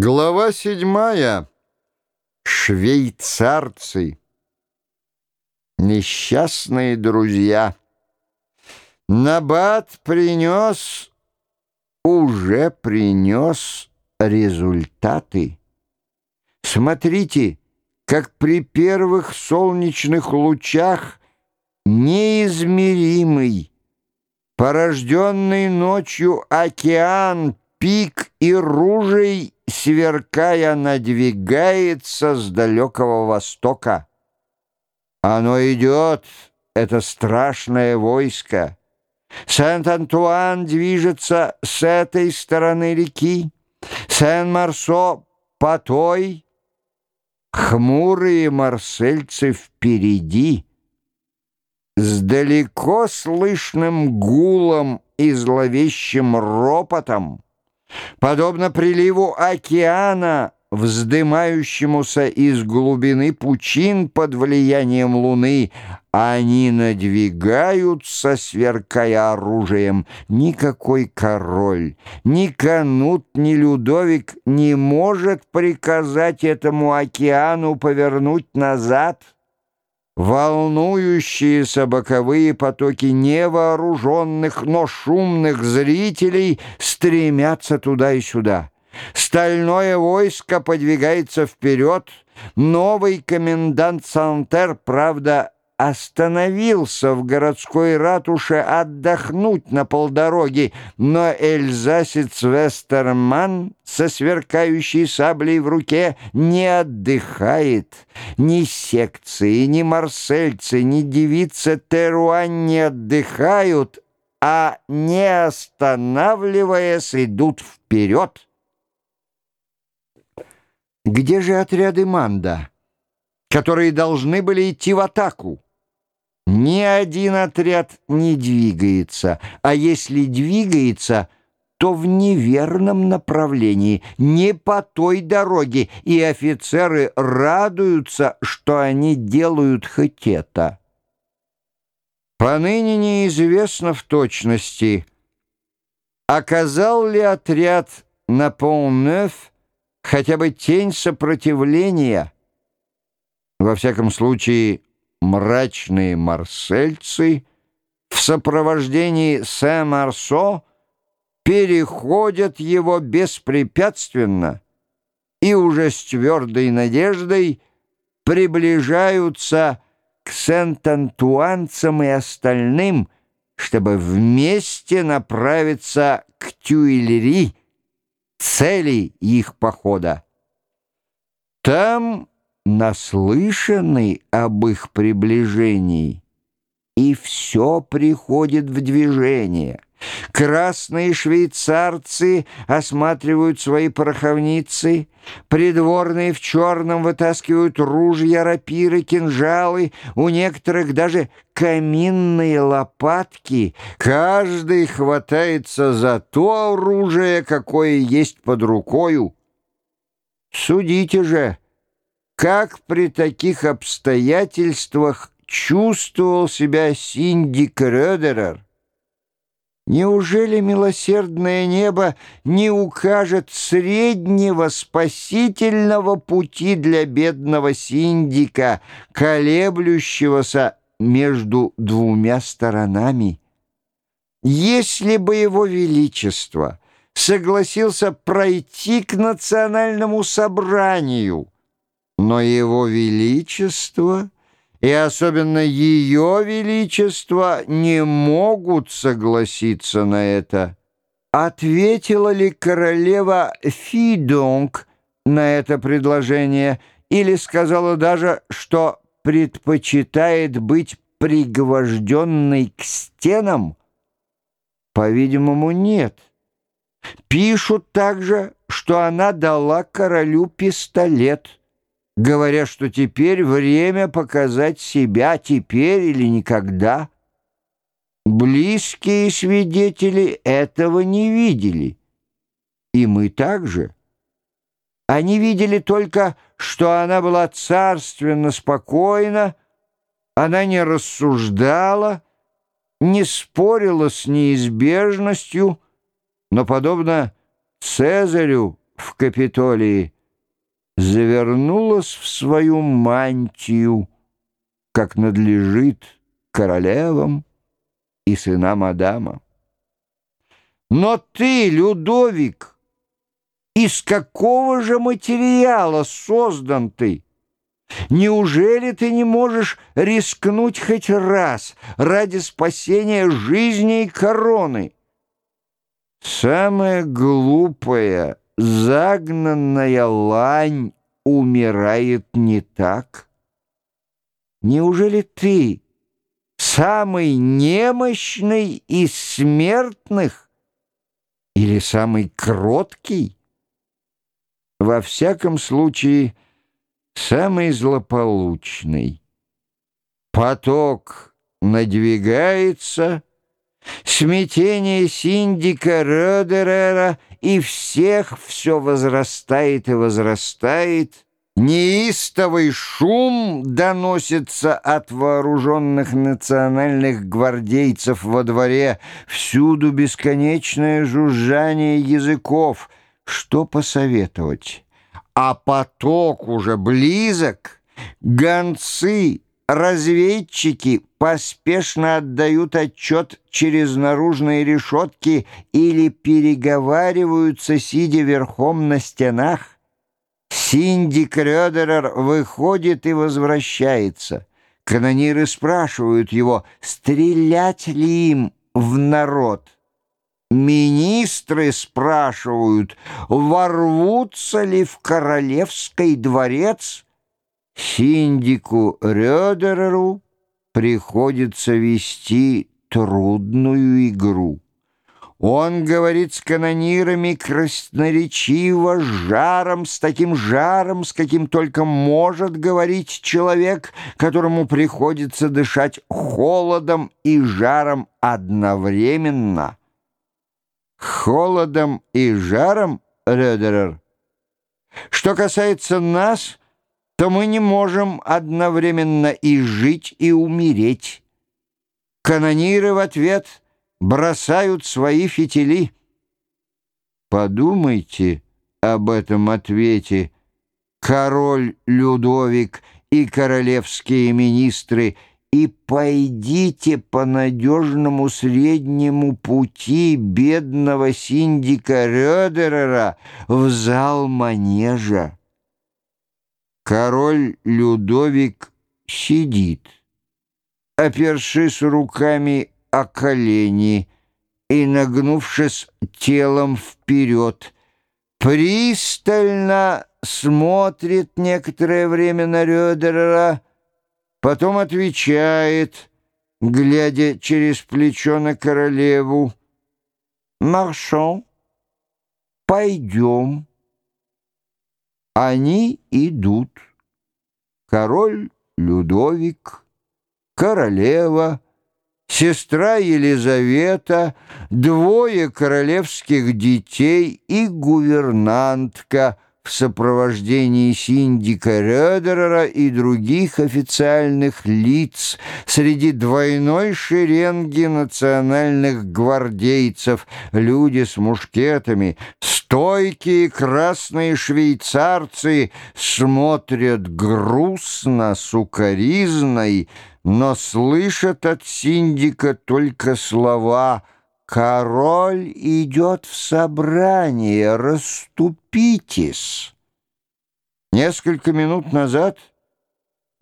Глава седьмая. Швейцарцы. Несчастные друзья. Набат принес, уже принес результаты. Смотрите, как при первых солнечных лучах неизмеримый, порожденный ночью океан, пик и ружей сверкая, надвигается с далекого востока. Оно идет, это страшное войско. Сент-Антуан движется с этой стороны реки, Сен-Марсо по той, хмурые марсельцы впереди. С далеко слышным гулом и зловещим ропотом Подобно приливу океана, вздымающемуся из глубины пучин под влиянием луны, они надвигаются, сверкая оружием. Никакой король, ни Канут, ни Людовик не может приказать этому океану повернуть назад — Волнующиеся боковые потоки невооруженных, но шумных зрителей стремятся туда и сюда. Стальное войско подвигается вперед. Новый комендант Сантер, правда, остановился в городской ратуше отдохнуть на полдороги, но эльзасец Вестерман со сверкающей саблей в руке не отдыхает. Ни секции, ни марсельцы, ни девица Теруан не отдыхают, а, не останавливаясь, идут вперед. Где же отряды Манда, которые должны были идти в атаку? Ни один отряд не двигается, а если двигается, то в неверном направлении, не по той дороге, и офицеры радуются, что они делают хоть это. Поныне неизвестно в точности, оказал ли отряд на Пон-Неф хотя бы тень сопротивления. Во всяком случае, мрачные марсельцы в сопровождении Сен-Марсо переходят его беспрепятственно и уже с твердой надеждой приближаются к Сент-Антуанцам и остальным, чтобы вместе направиться к Тюильри, цели их похода. Там наслышаны об их приближении, и все приходит в движение. Красные швейцарцы осматривают свои пороховницы, придворные в черном вытаскивают ружья, рапиры, кинжалы, у некоторых даже каминные лопатки. Каждый хватается за то оружие, какое есть под рукою. Судите же, как при таких обстоятельствах чувствовал себя Синдик Рёдерер? Неужели милосердное небо не укажет среднего спасительного пути для бедного Синдика, колеблющегося между двумя сторонами? Если бы его величество согласился пройти к национальному собранию — но его величество и особенно ее величество не могут согласиться на это. Ответила ли королева Фидонг на это предложение или сказала даже, что предпочитает быть пригвожденной к стенам? По-видимому, нет. Пишут также, что она дала королю пистолет говоря, что теперь время показать себя, теперь или никогда. Близкие свидетели этого не видели. И мы также. Они видели только, что она была царственно спокойна, она не рассуждала, не спорила с неизбежностью, но, подобно Цезарю в Капитолии завернулась в свою мантию, как надлежит королевам и сынам Адама. Но ты, Людовик, из какого же материала создан ты? Неужели ты не можешь рискнуть хоть раз ради спасения жизни и короны? Самая глупая, загнанная лань умирает не так. Неужели ты, самый немощный из смертных, или самый кроткий? Во всяком случае, самый злополучный. Поток надвигается, смятение синдика Рёдерера и всех все возрастает и возрастает. Неистовый шум доносится от вооруженных национальных гвардейцев во дворе, всюду бесконечное жужжание языков. Что посоветовать? а поток уже близок, гонцы, разведчики поспешно отдают отчет через наружные решетки или переговариваются, сидя верхом на стенах. Синди Крёдерер выходит и возвращается. Канониры спрашивают его, стрелять ли им в народ. Министры спрашивают, ворвутся ли в королевский дворец. Синдику Рёдереру приходится вести трудную игру. Он говорит с канонирами красноречиво, жаром, с таким жаром, с каким только может говорить человек, которому приходится дышать холодом и жаром одновременно холодом и жаром, Редерер. Что касается нас, то мы не можем одновременно и жить, и умереть. Канониры в ответ бросают свои фитили. Подумайте об этом ответе. Король Людовик и королевские министры — и пойдите по надежному среднему пути бедного синдика Рёдерера в зал манежа. Король Людовик сидит, опершись руками о колени и нагнувшись телом вперед, пристально смотрит некоторое время на Рёдерера, Потом отвечает, глядя через плечо на королеву, «Маршон, пойдем». Они идут. Король Людовик, королева, сестра Елизавета, двое королевских детей и гувернантка — в сопровождении синдика Рёдерера и других официальных лиц среди двойной шеренги национальных гвардейцев, люди с мушкетами, стойкие красные швейцарцы смотрят грустно, сукоризной, но слышат от синдика только слова «Связь». «Король идет в собрание, расступитесь!» Несколько минут назад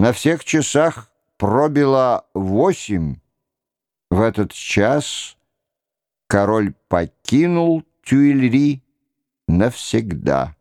на всех часах пробило восемь. В этот час король покинул Тюильри навсегда.